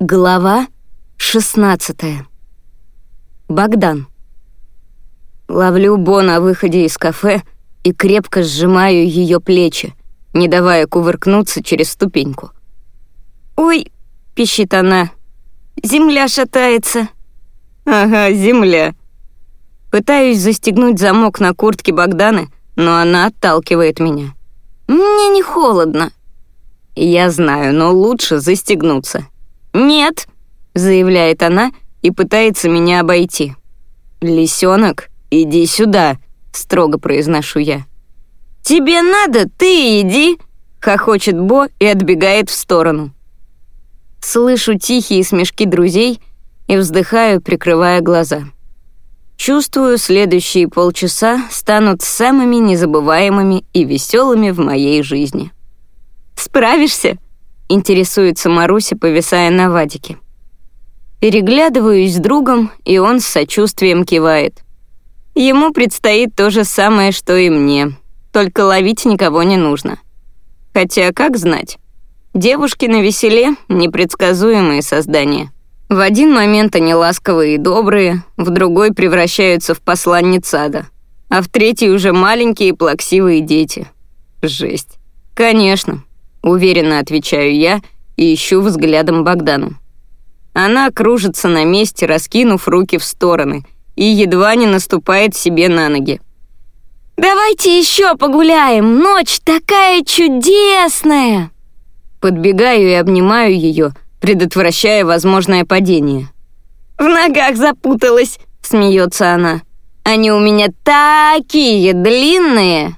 Глава 16 Богдан. Ловлю Бо на выходе из кафе и крепко сжимаю ее плечи, не давая кувыркнуться через ступеньку. «Ой!» — пищит она. «Земля шатается!» «Ага, земля!» Пытаюсь застегнуть замок на куртке Богданы, но она отталкивает меня. «Мне не холодно». «Я знаю, но лучше застегнуться». «Нет», — заявляет она и пытается меня обойти. «Лисенок, иди сюда», — строго произношу я. «Тебе надо, ты иди», — хохочет Бо и отбегает в сторону. Слышу тихие смешки друзей и вздыхаю, прикрывая глаза. Чувствую, следующие полчаса станут самыми незабываемыми и веселыми в моей жизни. «Справишься?» — интересуется Маруся, повисая на Вадике. Переглядываюсь с другом, и он с сочувствием кивает. Ему предстоит то же самое, что и мне, только ловить никого не нужно. Хотя, как знать, девушки на веселе — непредсказуемые создания. В один момент они ласковые и добрые, в другой превращаются в посланниц ада, а в третий уже маленькие плаксивые дети. Жесть. Конечно, Уверенно отвечаю я и ищу взглядом Богдану. Она кружится на месте, раскинув руки в стороны, и едва не наступает себе на ноги. «Давайте еще погуляем! Ночь такая чудесная!» Подбегаю и обнимаю ее, предотвращая возможное падение. «В ногах запуталась!» — смеется она. «Они у меня такие длинные!»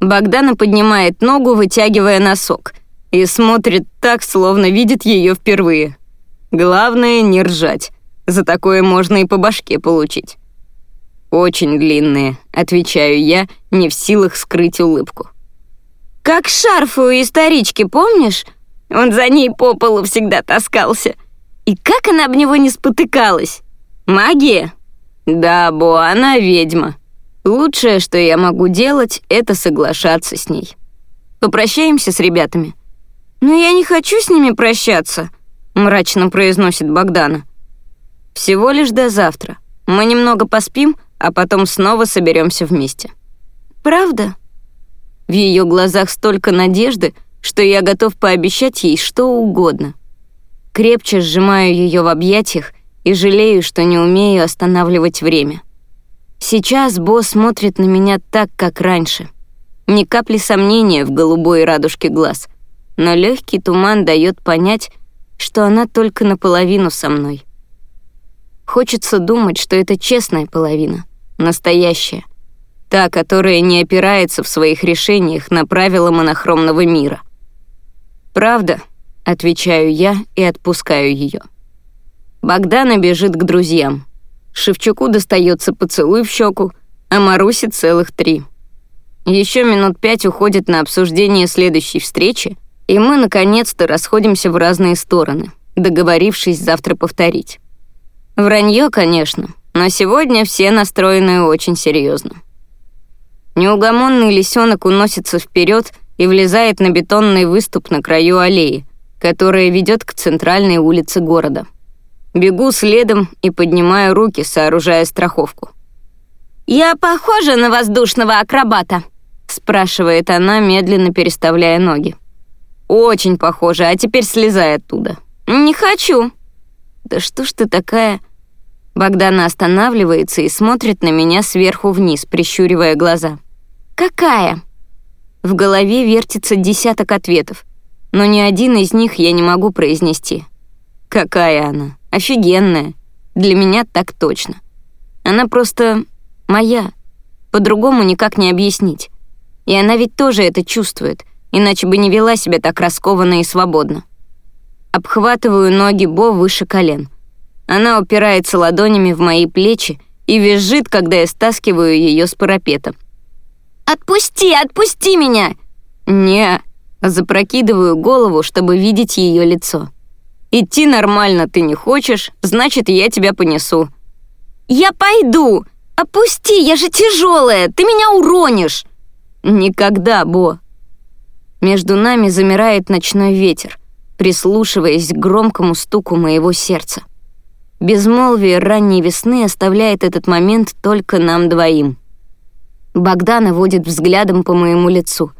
Богдана поднимает ногу, вытягивая носок, и смотрит так, словно видит ее впервые. Главное — не ржать. За такое можно и по башке получить. «Очень длинные», — отвечаю я, не в силах скрыть улыбку. «Как шарф у исторички, помнишь? Он за ней по полу всегда таскался. И как она об него не спотыкалась? Магия?» «Да, Бо, она ведьма», Лучшее, что я могу делать, это соглашаться с ней. Попрощаемся с ребятами. «Но я не хочу с ними прощаться», — мрачно произносит Богдана. «Всего лишь до завтра. Мы немного поспим, а потом снова соберемся вместе». «Правда?» В ее глазах столько надежды, что я готов пообещать ей что угодно. Крепче сжимаю ее в объятиях и жалею, что не умею останавливать время. Сейчас босс смотрит на меня так, как раньше. Ни капли сомнения в голубой радужке глаз, но легкий туман дает понять, что она только наполовину со мной. Хочется думать, что это честная половина, настоящая, та, которая не опирается в своих решениях на правила монохромного мира. «Правда», — отвечаю я и отпускаю ее. Богдана бежит к друзьям. Шевчуку достается поцелуй в щеку, а Марусе целых три. Еще минут пять уходит на обсуждение следующей встречи, и мы наконец-то расходимся в разные стороны, договорившись завтра повторить. Вранье, конечно, но сегодня все настроены очень серьезно. Неугомонный лисенок уносится вперед и влезает на бетонный выступ на краю аллеи, которая ведет к центральной улице города. Бегу следом и поднимаю руки, сооружая страховку. «Я похожа на воздушного акробата?» — спрашивает она, медленно переставляя ноги. «Очень похожа, а теперь слезай оттуда». «Не хочу». «Да что ж ты такая...» Богдана останавливается и смотрит на меня сверху вниз, прищуривая глаза. «Какая?» В голове вертится десяток ответов, но ни один из них я не могу произнести. «Какая она?» Офигенная. Для меня так точно. Она просто моя. По-другому никак не объяснить. И она ведь тоже это чувствует, иначе бы не вела себя так раскованно и свободно. Обхватываю ноги Бо выше колен. Она упирается ладонями в мои плечи и визжит, когда я стаскиваю ее с парапета. «Отпусти, отпусти меня!» «Не...» Запрокидываю голову, чтобы видеть ее лицо. Идти нормально ты не хочешь, значит, я тебя понесу». «Я пойду! Опусти, я же тяжелая, ты меня уронишь!» «Никогда, Бо!» Между нами замирает ночной ветер, прислушиваясь к громкому стуку моего сердца. Безмолвие ранней весны оставляет этот момент только нам двоим. Богдана водит взглядом по моему лицу,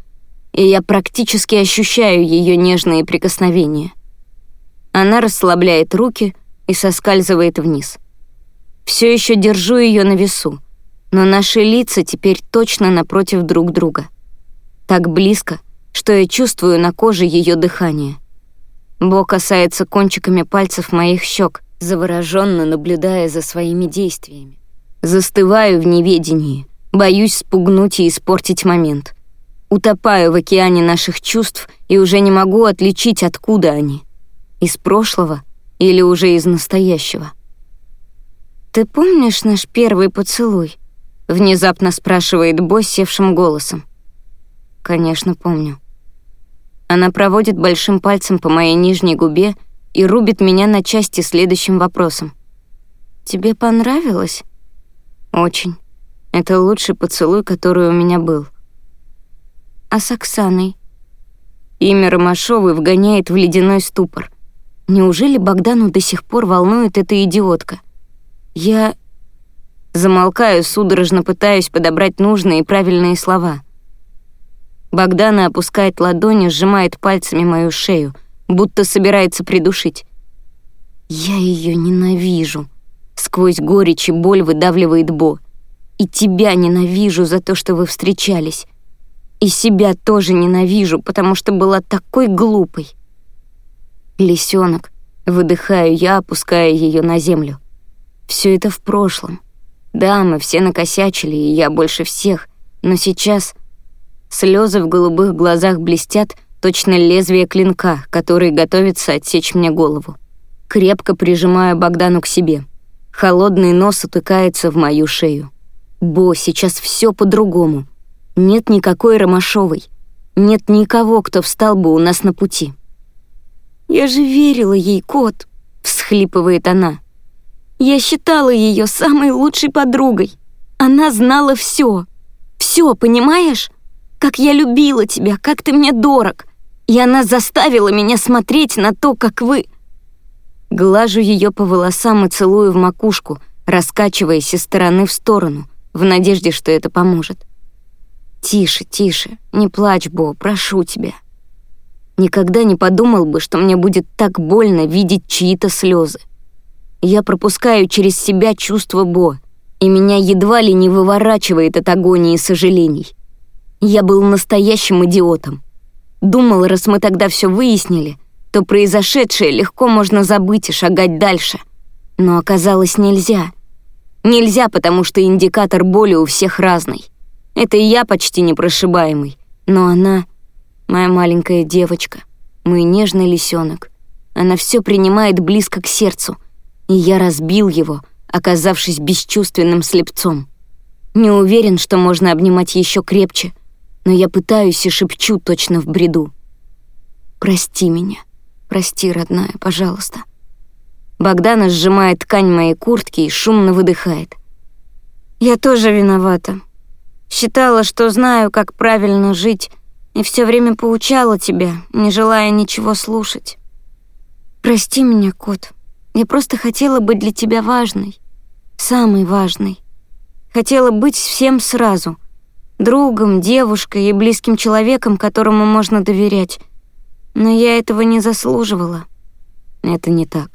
и я практически ощущаю ее нежные прикосновения. Она расслабляет руки и соскальзывает вниз. Все еще держу ее на весу, но наши лица теперь точно напротив друг друга. Так близко, что я чувствую на коже ее дыхание. Бо касается кончиками пальцев моих щек, завороженно наблюдая за своими действиями. Застываю в неведении, боюсь спугнуть и испортить момент. Утопаю в океане наших чувств и уже не могу отличить, откуда они. Из прошлого или уже из настоящего. «Ты помнишь наш первый поцелуй?» — внезапно спрашивает Бо севшим голосом. «Конечно, помню». Она проводит большим пальцем по моей нижней губе и рубит меня на части следующим вопросом. «Тебе понравилось?» «Очень. Это лучший поцелуй, который у меня был». «А с Оксаной?» Имя Ромашовой вгоняет в ледяной ступор. Неужели Богдану до сих пор волнует эта идиотка? Я Замолкаю, судорожно пытаюсь подобрать нужные и правильные слова. Богдана опускает ладони, сжимает пальцами мою шею, будто собирается придушить. «Я ее ненавижу», — сквозь горечь и боль выдавливает Бо. «И тебя ненавижу за то, что вы встречались. И себя тоже ненавижу, потому что была такой глупой». «Лисенок», — выдыхаю я, опуская ее на землю. Все это в прошлом. Да, мы все накосячили, и я больше всех, но сейчас слезы в голубых глазах блестят, точно лезвие клинка, который готовится отсечь мне голову. Крепко прижимаю Богдану к себе. Холодный нос утыкается в мою шею. Бо, сейчас все по-другому. Нет никакой Ромашовой. Нет никого, кто встал бы у нас на пути. «Я же верила ей, кот!» — всхлипывает она. Я считала ее самой лучшей подругой. Она знала все. Все, понимаешь? Как я любила тебя, как ты мне дорог. И она заставила меня смотреть на то, как вы... Глажу ее по волосам и целую в макушку, раскачиваясь из стороны в сторону, в надежде, что это поможет. «Тише, тише, не плачь, Бо, прошу тебя». Никогда не подумал бы, что мне будет так больно видеть чьи-то слезы. Я пропускаю через себя чувство Бо, и меня едва ли не выворачивает от агонии сожалений. Я был настоящим идиотом. Думал, раз мы тогда все выяснили, то произошедшее легко можно забыть и шагать дальше. Но оказалось нельзя. Нельзя, потому что индикатор боли у всех разный. Это и я почти непрошибаемый, но она — моя маленькая девочка, мой нежный лисенок. Она все принимает близко к сердцу — и я разбил его, оказавшись бесчувственным слепцом. Не уверен, что можно обнимать еще крепче, но я пытаюсь и шепчу точно в бреду. «Прости меня, прости, родная, пожалуйста». Богдана сжимает ткань моей куртки и шумно выдыхает. «Я тоже виновата. Считала, что знаю, как правильно жить, и все время поучала тебя, не желая ничего слушать. Прости меня, кот». Я просто хотела быть для тебя важной, самой важной. Хотела быть всем сразу. Другом, девушкой и близким человеком, которому можно доверять. Но я этого не заслуживала. Это не так.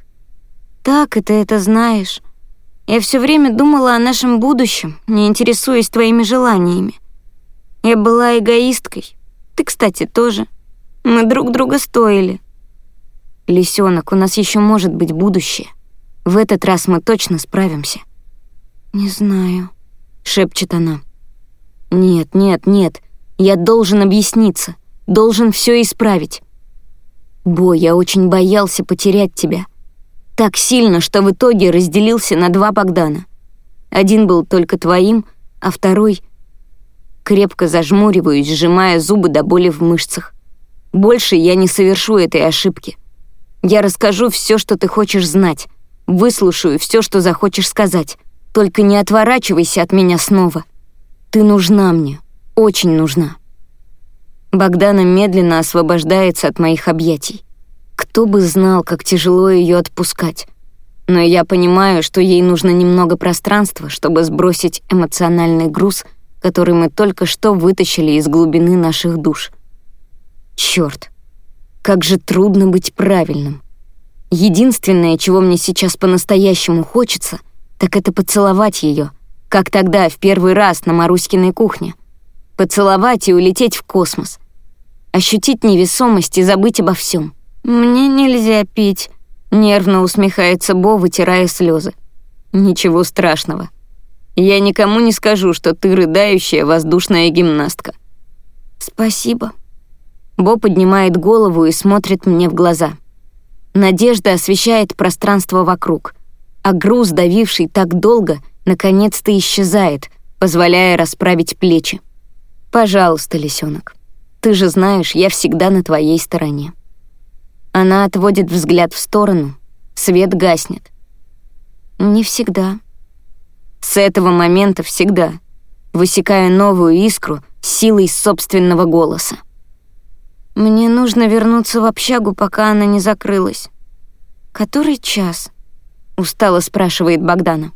Так, и ты это знаешь. Я все время думала о нашем будущем, не интересуясь твоими желаниями. Я была эгоисткой. Ты, кстати, тоже. Мы друг друга стоили. «Лисенок, у нас еще может быть будущее. В этот раз мы точно справимся». «Не знаю», — шепчет она. «Нет, нет, нет, я должен объясниться, должен все исправить. Бо, я очень боялся потерять тебя. Так сильно, что в итоге разделился на два Богдана. Один был только твоим, а второй... Крепко зажмуриваюсь, сжимая зубы до боли в мышцах. Больше я не совершу этой ошибки. Я расскажу все, что ты хочешь знать. Выслушаю все, что захочешь сказать. Только не отворачивайся от меня снова. Ты нужна мне, очень нужна». Богдана медленно освобождается от моих объятий. Кто бы знал, как тяжело ее отпускать. Но я понимаю, что ей нужно немного пространства, чтобы сбросить эмоциональный груз, который мы только что вытащили из глубины наших душ. Черт, как же трудно быть правильным. Единственное, чего мне сейчас по-настоящему хочется, так это поцеловать ее, как тогда, в первый раз на Маруськиной кухне. Поцеловать и улететь в космос. Ощутить невесомость и забыть обо всем. «Мне нельзя пить», — нервно усмехается Бо, вытирая слезы. «Ничего страшного. Я никому не скажу, что ты рыдающая воздушная гимнастка». «Спасибо». Бо поднимает голову и смотрит мне в глаза. Надежда освещает пространство вокруг, а груз, давивший так долго, наконец-то исчезает, позволяя расправить плечи. «Пожалуйста, лисенок, ты же знаешь, я всегда на твоей стороне». Она отводит взгляд в сторону, свет гаснет. «Не всегда». С этого момента всегда, высекая новую искру силой собственного голоса. Мне нужно вернуться в общагу, пока она не закрылась. Который час? Устало спрашивает Богдана.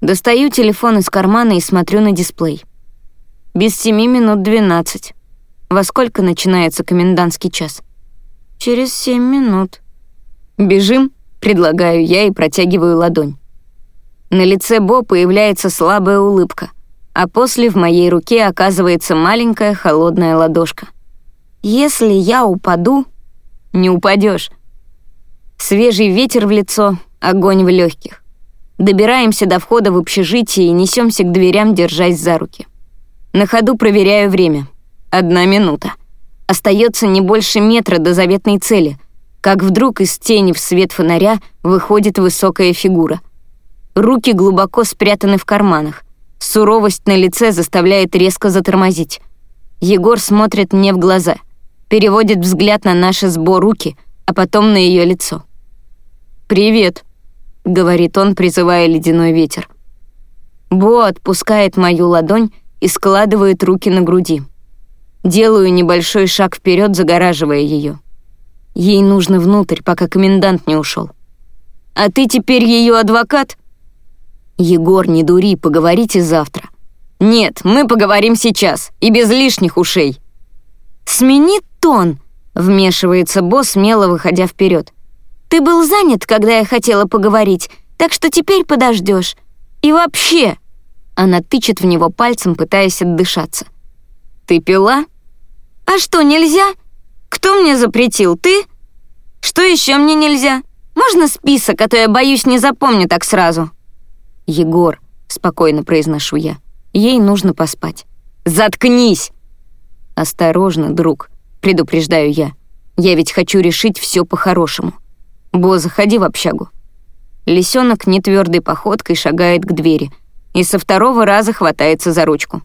Достаю телефон из кармана и смотрю на дисплей. Без семи минут двенадцать. Во сколько начинается комендантский час? Через семь минут. Бежим, предлагаю я и протягиваю ладонь. На лице Бо появляется слабая улыбка, а после в моей руке оказывается маленькая холодная ладошка — если я упаду, не упадешь. Свежий ветер в лицо, огонь в легких. Добираемся до входа в общежитие и несемся к дверям, держась за руки. На ходу проверяю время. Одна минута. Остается не больше метра до заветной цели, как вдруг из тени в свет фонаря выходит высокая фигура. Руки глубоко спрятаны в карманах. Суровость на лице заставляет резко затормозить. Егор смотрит мне в глаза — переводит взгляд на наши сбор руки, а потом на ее лицо. «Привет», — говорит он, призывая ледяной ветер. Бо отпускает мою ладонь и складывает руки на груди. Делаю небольшой шаг вперед, загораживая ее. Ей нужно внутрь, пока комендант не ушел. «А ты теперь ее адвокат?» «Егор, не дури, поговорите завтра». «Нет, мы поговорим сейчас, и без лишних ушей». «Смени тон!» — вмешивается босс, смело выходя вперед. «Ты был занят, когда я хотела поговорить, так что теперь подождешь. И вообще...» Она тычет в него пальцем, пытаясь отдышаться. «Ты пила?» «А что, нельзя? Кто мне запретил, ты? Что еще мне нельзя? Можно список, а то я боюсь не запомню так сразу». «Егор», — спокойно произношу я, — «ей нужно поспать». «Заткнись!» «Осторожно, друг», предупреждаю я. Я ведь хочу решить все по-хорошему. Бо, заходи в общагу. Лисенок нетвердой походкой шагает к двери и со второго раза хватается за ручку.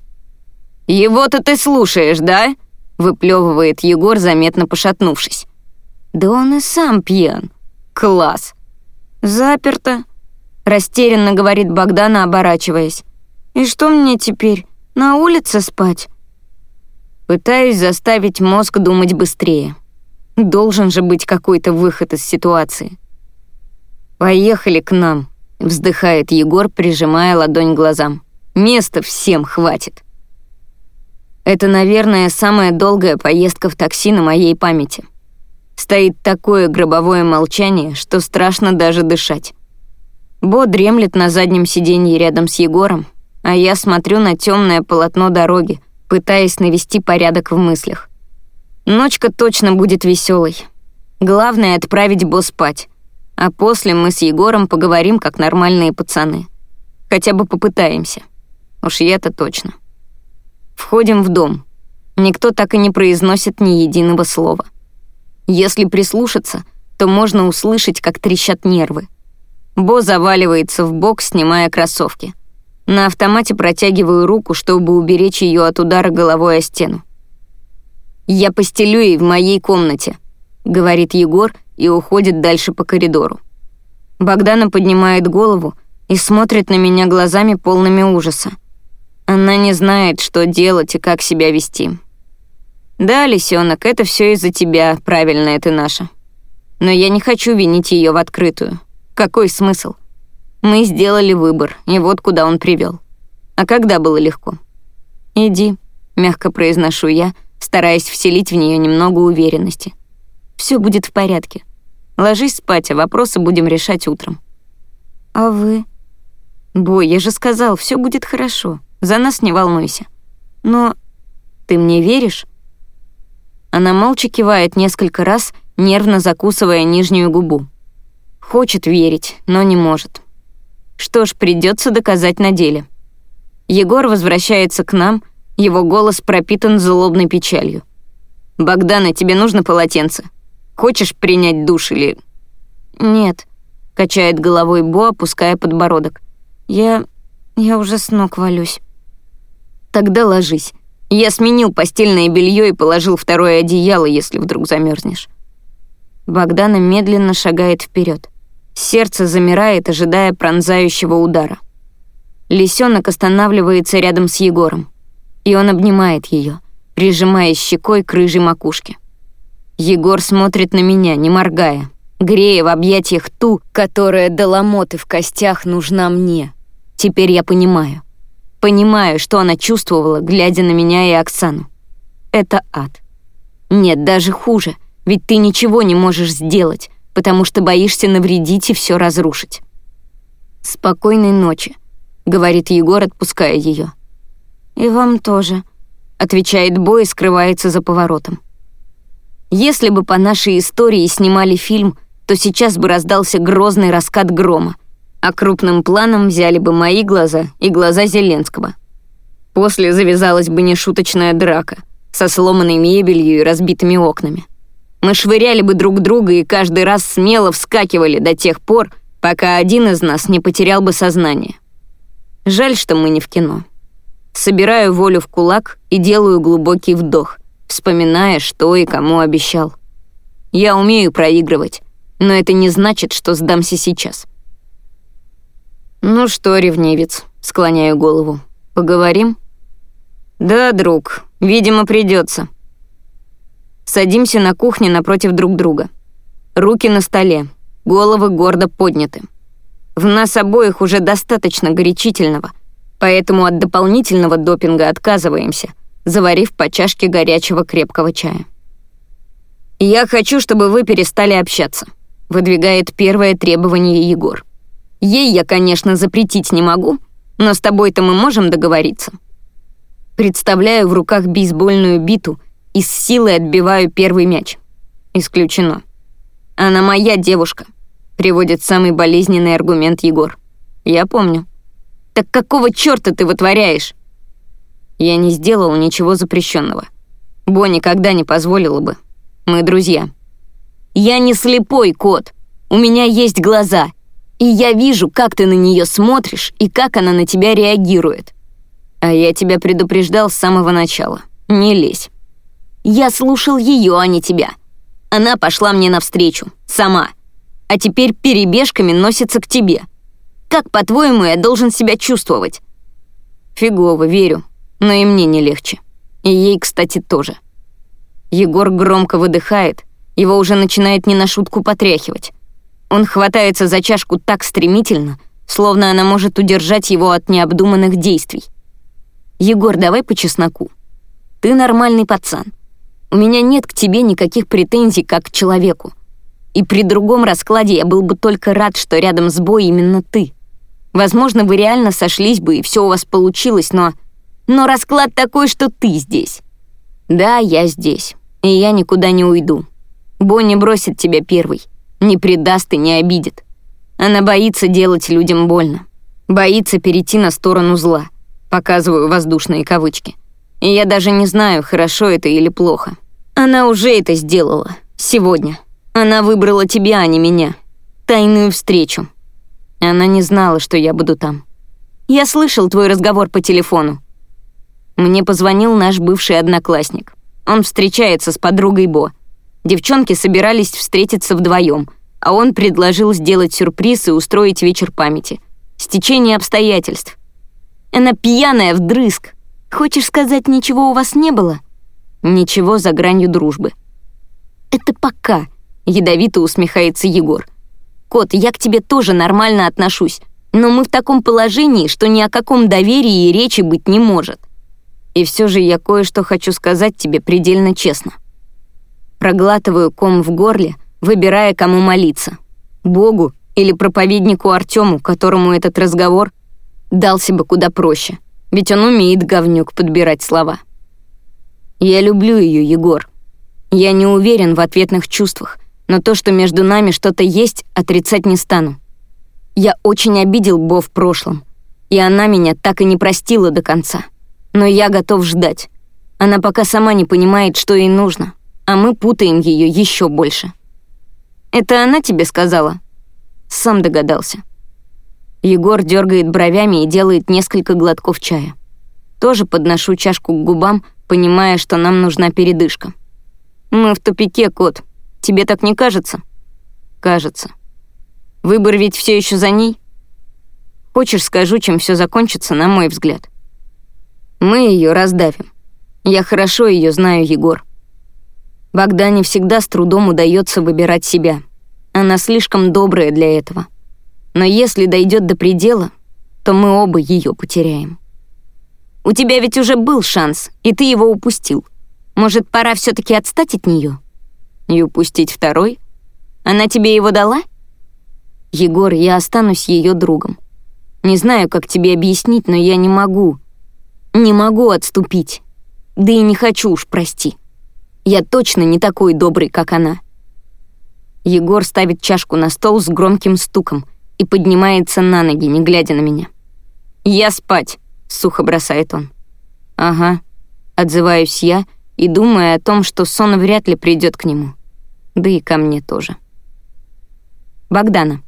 «Его-то ты слушаешь, да?» — выплевывает Егор, заметно пошатнувшись. «Да он и сам пьян. Класс!» «Заперто», — растерянно говорит Богдана, оборачиваясь. «И что мне теперь, на улице спать?» Пытаюсь заставить мозг думать быстрее. Должен же быть какой-то выход из ситуации. «Поехали к нам», — вздыхает Егор, прижимая ладонь к глазам. «Места всем хватит». Это, наверное, самая долгая поездка в такси на моей памяти. Стоит такое гробовое молчание, что страшно даже дышать. Бо дремлет на заднем сиденье рядом с Егором, а я смотрю на темное полотно дороги, пытаясь навести порядок в мыслях. Ночка точно будет веселой. Главное — отправить босс спать. А после мы с Егором поговорим, как нормальные пацаны. Хотя бы попытаемся. Уж я-то точно. Входим в дом. Никто так и не произносит ни единого слова. Если прислушаться, то можно услышать, как трещат нервы. Бо заваливается в бок, снимая кроссовки — на автомате протягиваю руку, чтобы уберечь ее от удара головой о стену. «Я постелю ей в моей комнате», — говорит Егор и уходит дальше по коридору. Богдана поднимает голову и смотрит на меня глазами полными ужаса. Она не знает, что делать и как себя вести. «Да, лисенок, это все из-за тебя, правильная ты наша. Но я не хочу винить ее в открытую. Какой смысл? Мы сделали выбор, и вот куда он привел. А когда было легко? «Иди», — мягко произношу я, стараясь вселить в нее немного уверенности. Все будет в порядке. Ложись спать, а вопросы будем решать утром». «А вы?» «Бой, я же сказал, все будет хорошо. За нас не волнуйся. Но ты мне веришь?» Она молча кивает несколько раз, нервно закусывая нижнюю губу. Хочет верить, но не может. Что ж, придется доказать на деле. Егор возвращается к нам, его голос пропитан злобной печалью. «Богдана, тебе нужно полотенце? Хочешь принять душ или...» «Нет», — качает головой Бо, опуская подбородок. «Я... я уже с ног валюсь». «Тогда ложись. Я сменил постельное белье и положил второе одеяло, если вдруг замерзнешь. Богдана медленно шагает вперед. Сердце замирает, ожидая пронзающего удара. Лисенок останавливается рядом с Егором, и он обнимает ее, прижимая щекой к рыжей макушке. Егор смотрит на меня, не моргая, грея в объятиях ту, которая до ломоты в костях нужна мне. Теперь я понимаю. Понимаю, что она чувствовала, глядя на меня и Оксану. Это ад. Нет, даже хуже, ведь ты ничего не можешь сделать, потому что боишься навредить и все разрушить. «Спокойной ночи», — говорит Егор, отпуская ее. «И вам тоже», — отвечает Бо и скрывается за поворотом. Если бы по нашей истории снимали фильм, то сейчас бы раздался грозный раскат грома, а крупным планом взяли бы мои глаза и глаза Зеленского. После завязалась бы нешуточная драка со сломанной мебелью и разбитыми окнами. Мы швыряли бы друг друга и каждый раз смело вскакивали до тех пор, пока один из нас не потерял бы сознание. Жаль, что мы не в кино. Собираю волю в кулак и делаю глубокий вдох, вспоминая, что и кому обещал. Я умею проигрывать, но это не значит, что сдамся сейчас. «Ну что, ревнивец?» — склоняю голову. «Поговорим?» «Да, друг, видимо, придется. Садимся на кухне напротив друг друга. Руки на столе, головы гордо подняты. В нас обоих уже достаточно горячительного, поэтому от дополнительного допинга отказываемся, заварив по чашке горячего крепкого чая. «Я хочу, чтобы вы перестали общаться», — выдвигает первое требование Егор. «Ей я, конечно, запретить не могу, но с тобой-то мы можем договориться». Представляю в руках бейсбольную биту и с силой отбиваю первый мяч. Исключено. Она моя девушка, приводит самый болезненный аргумент Егор. Я помню. Так какого чёрта ты вытворяешь? Я не сделал ничего запрещенного. Бо никогда не позволила бы. Мы друзья. Я не слепой кот. У меня есть глаза. И я вижу, как ты на нее смотришь и как она на тебя реагирует. А я тебя предупреждал с самого начала. Не лезь. Я слушал ее, а не тебя. Она пошла мне навстречу, сама. А теперь перебежками носится к тебе. Как, по-твоему, я должен себя чувствовать? Фигово, верю, но и мне не легче. И ей, кстати, тоже. Егор громко выдыхает, его уже начинает не на шутку потряхивать. Он хватается за чашку так стремительно, словно она может удержать его от необдуманных действий. «Егор, давай по чесноку. Ты нормальный пацан. У меня нет к тебе никаких претензий как к человеку. И при другом раскладе я был бы только рад, что рядом с Бой именно ты. Возможно, вы реально сошлись бы, и все у вас получилось, но... Но расклад такой, что ты здесь. Да, я здесь, и я никуда не уйду. Бо не бросит тебя первый, не предаст и не обидит. Она боится делать людям больно. Боится перейти на сторону зла. Показываю воздушные кавычки. И я даже не знаю, хорошо это или плохо. Она уже это сделала. Сегодня. Она выбрала тебя, а не меня. Тайную встречу. Она не знала, что я буду там. Я слышал твой разговор по телефону. Мне позвонил наш бывший одноклассник. Он встречается с подругой Бо. Девчонки собирались встретиться вдвоем, а он предложил сделать сюрприз и устроить вечер памяти. Стечение обстоятельств. Она пьяная вдрызг. Хочешь сказать, ничего у вас не было? Ничего за гранью дружбы. Это пока. ядовито усмехается Егор. Кот, я к тебе тоже нормально отношусь, но мы в таком положении, что ни о каком доверии и речи быть не может. И все же я кое-что хочу сказать тебе предельно честно. Проглатываю ком в горле, выбирая, кому молиться. Богу или проповеднику Артему, которому этот разговор дался бы куда проще, ведь он умеет, говнюк, подбирать слова. Я люблю ее, Егор. Я не уверен в ответных чувствах, но то, что между нами что-то есть, отрицать не стану. Я очень обидел Бо в прошлом, и она меня так и не простила до конца. Но я готов ждать. Она пока сама не понимает, что ей нужно, а мы путаем ее еще больше. Это она тебе сказала? Сам догадался. Егор дергает бровями и делает несколько глотков чая. Тоже подношу чашку к губам, понимая, что нам нужна передышка. Мы в тупике, кот. Тебе так не кажется? Кажется. Выбор ведь все еще за ней. Хочешь, скажу, чем все закончится, на мой взгляд. Мы ее раздавим. Я хорошо ее знаю, Егор. Богдане всегда с трудом удается выбирать себя. Она слишком добрая для этого. Но если дойдет до предела, то мы оба ее потеряем. У тебя ведь уже был шанс, и ты его упустил. Может, пора все таки отстать от нее? И упустить второй? Она тебе его дала? — «Егор, я останусь ее другом. Не знаю, как тебе объяснить, но я не могу. Не могу отступить. Да и не хочу уж, прости. Я точно не такой добрый, как она». Егор ставит чашку на стол с громким стуком и поднимается на ноги, не глядя на меня. «Я спать», — сухо бросает он. «Ага», — отзываюсь я и думаю о том, что сон вряд ли придет к нему. Да и ко мне тоже. Богдана.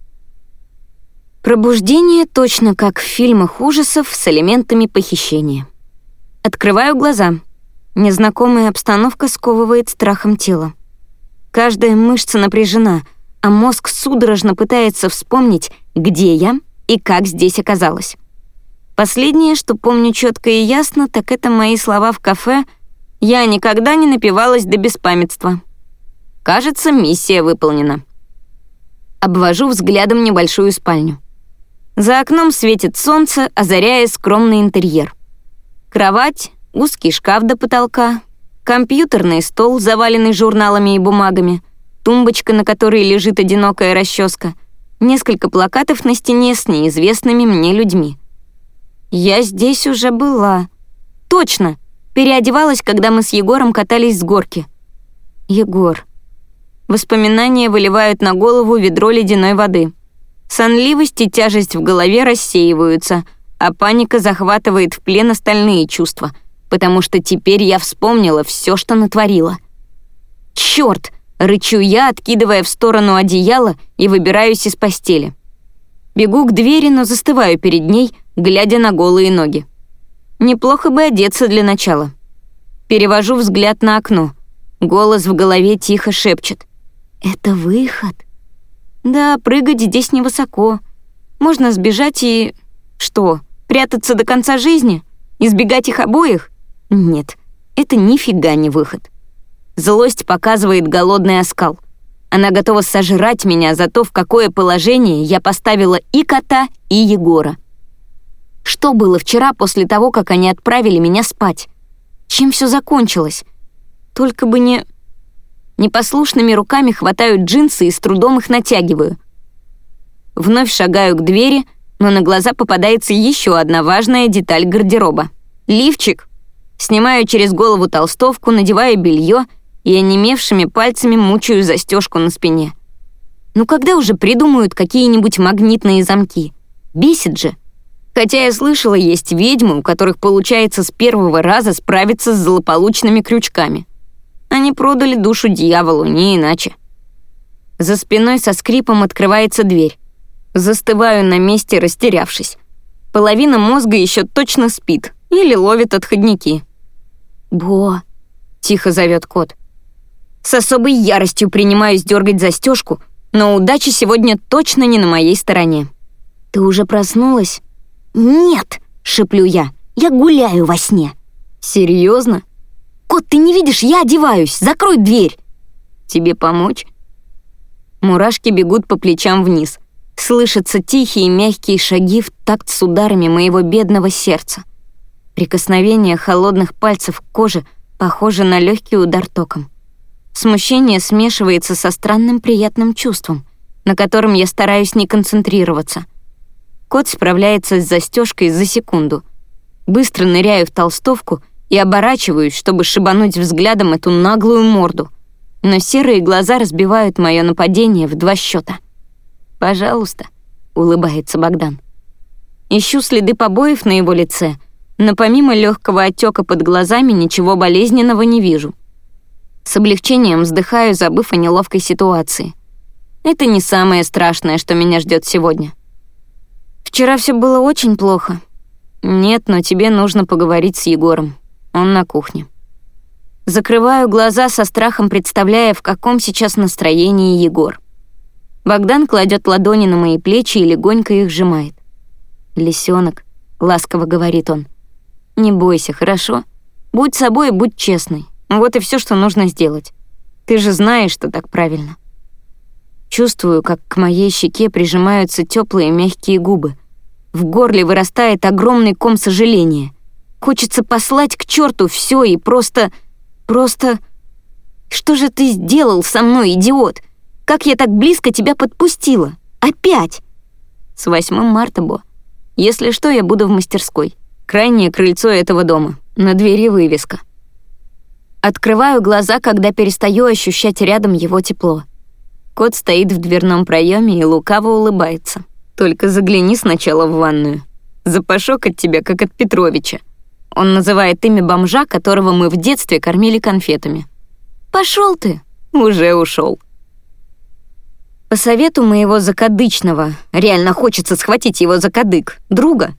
Пробуждение точно как в фильмах ужасов с элементами похищения. Открываю глаза. Незнакомая обстановка сковывает страхом тело. Каждая мышца напряжена, а мозг судорожно пытается вспомнить, где я и как здесь оказалась. Последнее, что помню четко и ясно, так это мои слова в кафе «Я никогда не напивалась до беспамятства». Кажется, миссия выполнена. Обвожу взглядом небольшую спальню. За окном светит солнце, озаряя скромный интерьер. Кровать, узкий шкаф до потолка, компьютерный стол, заваленный журналами и бумагами, тумбочка, на которой лежит одинокая расческа, несколько плакатов на стене с неизвестными мне людьми. Я здесь уже была. Точно, переодевалась, когда мы с Егором катались с горки. Егор. Воспоминания выливают на голову ведро ледяной воды. Сонливость и тяжесть в голове рассеиваются, а паника захватывает в плен остальные чувства, потому что теперь я вспомнила все, что натворила. Черт! рычу я, откидывая в сторону одеяло и выбираюсь из постели. Бегу к двери, но застываю перед ней, глядя на голые ноги. Неплохо бы одеться для начала. Перевожу взгляд на окно. Голос в голове тихо шепчет. «Это выход». Да, прыгать здесь невысоко. Можно сбежать и... Что, прятаться до конца жизни? Избегать их обоих? Нет, это нифига не выход. Злость показывает голодный оскал. Она готова сожрать меня за то, в какое положение я поставила и кота, и Егора. Что было вчера после того, как они отправили меня спать? Чем все закончилось? Только бы не... Непослушными руками хватаю джинсы и с трудом их натягиваю. Вновь шагаю к двери, но на глаза попадается еще одна важная деталь гардероба. Лифчик. Снимаю через голову толстовку, надеваю белье и онемевшими пальцами мучаю застежку на спине. Ну когда уже придумают какие-нибудь магнитные замки? Бесит же. Хотя я слышала, есть ведьмы, у которых получается с первого раза справиться с злополучными крючками. Они продали душу дьяволу, не иначе. За спиной со скрипом открывается дверь. Застываю на месте, растерявшись. Половина мозга еще точно спит или ловит отходники. «Бо!» — тихо зовет кот. С особой яростью принимаюсь дергать застежку, но удача сегодня точно не на моей стороне. «Ты уже проснулась?» «Нет!» — шеплю я. «Я гуляю во сне». «Серьезно?» «Кот, ты не видишь, я одеваюсь! Закрой дверь!» «Тебе помочь?» Мурашки бегут по плечам вниз. Слышатся тихие мягкие шаги в такт с ударами моего бедного сердца. Прикосновение холодных пальцев к коже похоже на легкий удар током. Смущение смешивается со странным приятным чувством, на котором я стараюсь не концентрироваться. Кот справляется с застежкой за секунду. Быстро ныряю в толстовку и оборачиваюсь, чтобы шибануть взглядом эту наглую морду. Но серые глаза разбивают мое нападение в два счета. «Пожалуйста», — улыбается Богдан. Ищу следы побоев на его лице, но помимо легкого отека под глазами ничего болезненного не вижу. С облегчением вздыхаю, забыв о неловкой ситуации. Это не самое страшное, что меня ждет сегодня. Вчера все было очень плохо. Нет, но тебе нужно поговорить с Егором. Он на кухне. Закрываю глаза со страхом, представляя, в каком сейчас настроении Егор. Богдан кладет ладони на мои плечи и легонько их сжимает. «Лисёнок», — ласково говорит он, — «не бойся, хорошо? Будь собой и будь честной. Вот и все, что нужно сделать. Ты же знаешь, что так правильно». Чувствую, как к моей щеке прижимаются теплые мягкие губы. В горле вырастает огромный ком сожаления. Хочется послать к черту все и просто... просто... Что же ты сделал со мной, идиот? Как я так близко тебя подпустила? Опять? С 8 марта, Бо. Если что, я буду в мастерской. Крайнее крыльцо этого дома. На двери вывеска. Открываю глаза, когда перестаю ощущать рядом его тепло. Кот стоит в дверном проеме и лукаво улыбается. Только загляни сначала в ванную. Запашок от тебя, как от Петровича. Он называет имя бомжа, которого мы в детстве кормили конфетами. Пошел ты, уже ушел. По совету моего закадычного, реально хочется схватить его за кадык, друга,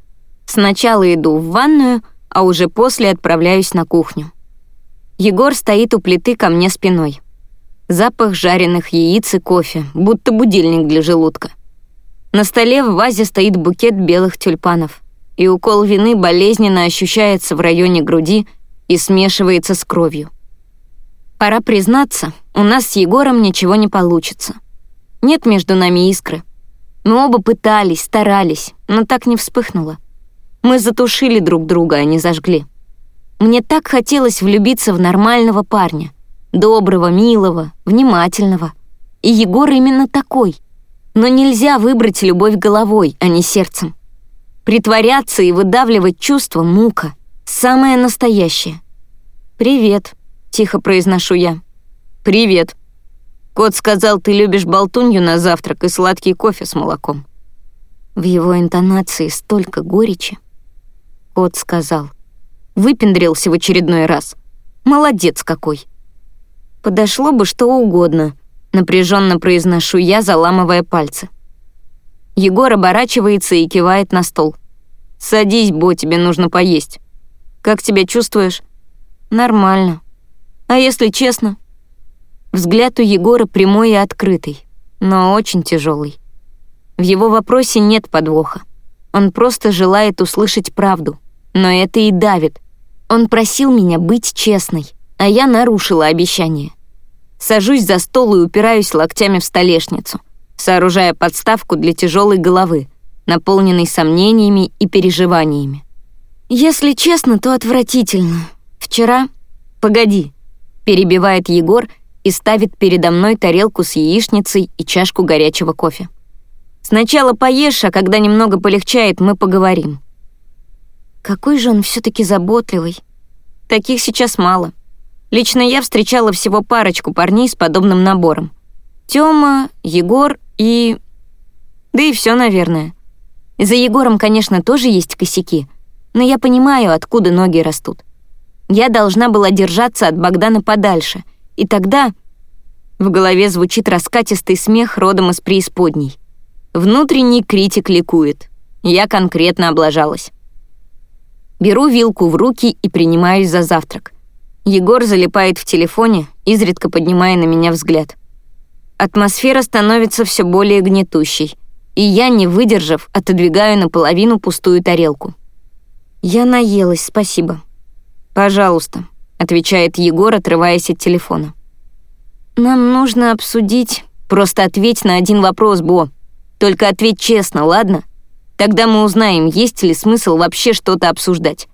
сначала иду в ванную, а уже после отправляюсь на кухню. Егор стоит у плиты ко мне спиной. Запах жареных яиц и кофе, будто будильник для желудка. На столе в вазе стоит букет белых тюльпанов, и укол вины болезненно ощущается в районе груди и смешивается с кровью. Пора признаться, у нас с Егором ничего не получится. Нет между нами искры. Мы оба пытались, старались, но так не вспыхнуло. Мы затушили друг друга, а не зажгли. Мне так хотелось влюбиться в нормального парня, доброго, милого, внимательного. И Егор именно такой. Но нельзя выбрать любовь головой, а не сердцем. Притворяться и выдавливать чувства — мука. Самое настоящее. «Привет», — тихо произношу я. «Привет». Кот сказал, ты любишь болтунью на завтрак и сладкий кофе с молоком. В его интонации столько горечи. Кот сказал. Выпендрился в очередной раз. Молодец какой. Подошло бы что угодно, напряженно произношу я, заламывая пальцы. Егор оборачивается и кивает на стол. «Садись, Бо, тебе нужно поесть. Как себя чувствуешь?» «Нормально. А если честно?» Взгляд у Егора прямой и открытый, но очень тяжелый. В его вопросе нет подвоха. Он просто желает услышать правду, но это и давит. Он просил меня быть честной, а я нарушила обещание. Сажусь за стол и упираюсь локтями в столешницу, сооружая подставку для тяжелой головы, наполненной сомнениями и переживаниями. Если честно, то отвратительно. Вчера... Погоди, перебивает Егор и ставит передо мной тарелку с яичницей и чашку горячего кофе. Сначала поешь, а когда немного полегчает, мы поговорим. Какой же он все таки заботливый. Таких сейчас мало. Лично я встречала всего парочку парней с подобным набором. Тёма, Егор и... Да и все, наверное. За Егором, конечно, тоже есть косяки, но я понимаю, откуда ноги растут. Я должна была держаться от Богдана подальше, и тогда... В голове звучит раскатистый смех родом из преисподней. Внутренний критик ликует. Я конкретно облажалась. Беру вилку в руки и принимаюсь за завтрак. Егор залипает в телефоне, изредка поднимая на меня взгляд. Атмосфера становится все более гнетущей, и я, не выдержав, отодвигаю наполовину пустую тарелку. «Я наелась, спасибо». «Пожалуйста», — отвечает Егор, отрываясь от телефона. «Нам нужно обсудить Просто ответь на один вопрос, Бо. Только ответь честно, ладно? Тогда мы узнаем, есть ли смысл вообще что-то обсуждать.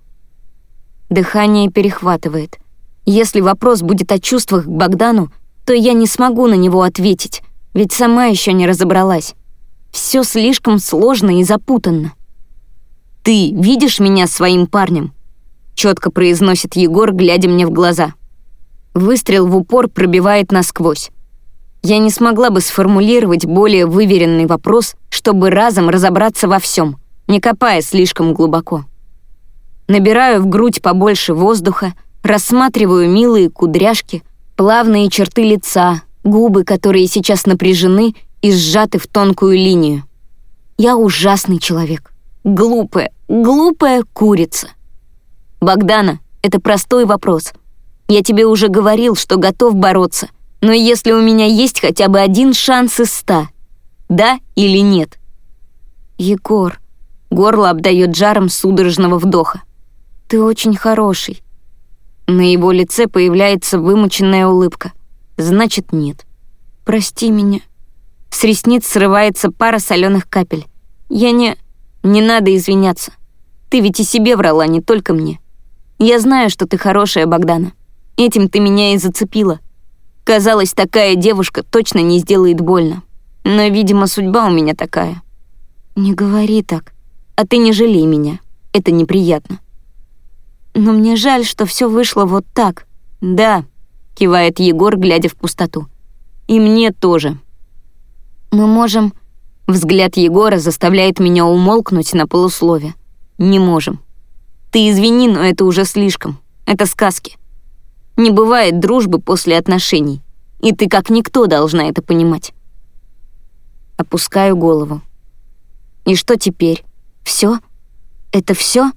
Дыхание перехватывает. Если вопрос будет о чувствах к Богдану, то я не смогу на него ответить, ведь сама еще не разобралась. Все слишком сложно и запутанно. «Ты видишь меня своим парнем?» — четко произносит Егор, глядя мне в глаза. Выстрел в упор пробивает насквозь. Я не смогла бы сформулировать более выверенный вопрос, чтобы разом разобраться во всем, не копая слишком глубоко. Набираю в грудь побольше воздуха, рассматриваю милые кудряшки, плавные черты лица, губы, которые сейчас напряжены и сжаты в тонкую линию. Я ужасный человек. Глупая, глупая курица. Богдана, это простой вопрос. Я тебе уже говорил, что готов бороться, но если у меня есть хотя бы один шанс из ста, да или нет? Егор, горло обдает жаром судорожного вдоха. Ты очень хороший. На его лице появляется вымученная улыбка. Значит, нет. Прости меня. С ресниц срывается пара соленых капель. Я не... Не надо извиняться. Ты ведь и себе врала, не только мне. Я знаю, что ты хорошая, Богдана. Этим ты меня и зацепила. Казалось, такая девушка точно не сделает больно. Но, видимо, судьба у меня такая. Не говори так. А ты не жалей меня. Это неприятно. Но мне жаль, что все вышло вот так. Да, кивает Егор, глядя в пустоту. И мне тоже. Мы можем... Взгляд Егора заставляет меня умолкнуть на полуслове. Не можем. Ты извини, но это уже слишком. Это сказки. Не бывает дружбы после отношений. И ты как никто должна это понимать. Опускаю голову. И что теперь? Все? Это все?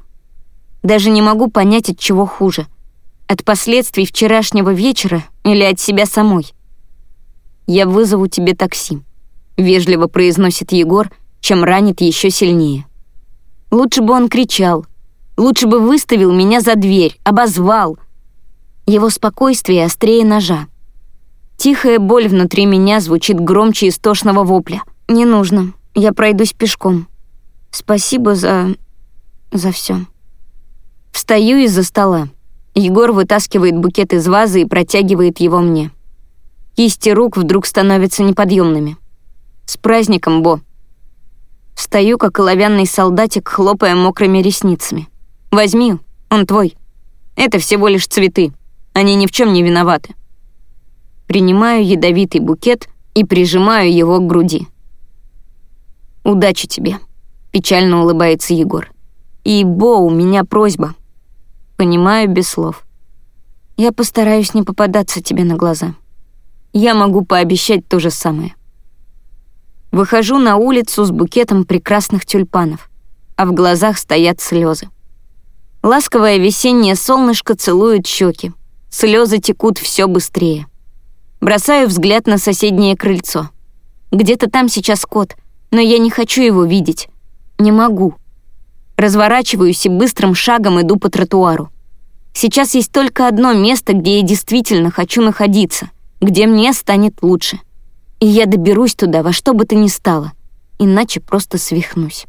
Даже не могу понять, от чего хуже. От последствий вчерашнего вечера или от себя самой. «Я вызову тебе такси», — вежливо произносит Егор, чем ранит еще сильнее. Лучше бы он кричал, лучше бы выставил меня за дверь, обозвал. Его спокойствие острее ножа. Тихая боль внутри меня звучит громче истошного вопля. «Не нужно, я пройдусь пешком. Спасибо за... за все. Встаю из-за стола. Егор вытаскивает букет из вазы и протягивает его мне. Кисти рук вдруг становятся неподъемными. «С праздником, Бо!» Стою, как оловянный солдатик, хлопая мокрыми ресницами. «Возьми, он твой. Это всего лишь цветы. Они ни в чем не виноваты». Принимаю ядовитый букет и прижимаю его к груди. «Удачи тебе», — печально улыбается Егор. «И, Бо, у меня просьба. Понимаю без слов. Я постараюсь не попадаться тебе на глаза. Я могу пообещать то же самое. Выхожу на улицу с букетом прекрасных тюльпанов, а в глазах стоят слезы. Ласковое весеннее солнышко целует щеки. Слезы текут все быстрее. Бросаю взгляд на соседнее крыльцо. Где-то там сейчас кот, но я не хочу его видеть. Не могу. Разворачиваюсь и быстрым шагом иду по тротуару. Сейчас есть только одно место, где я действительно хочу находиться, где мне станет лучше. И я доберусь туда во что бы то ни стало, иначе просто свихнусь.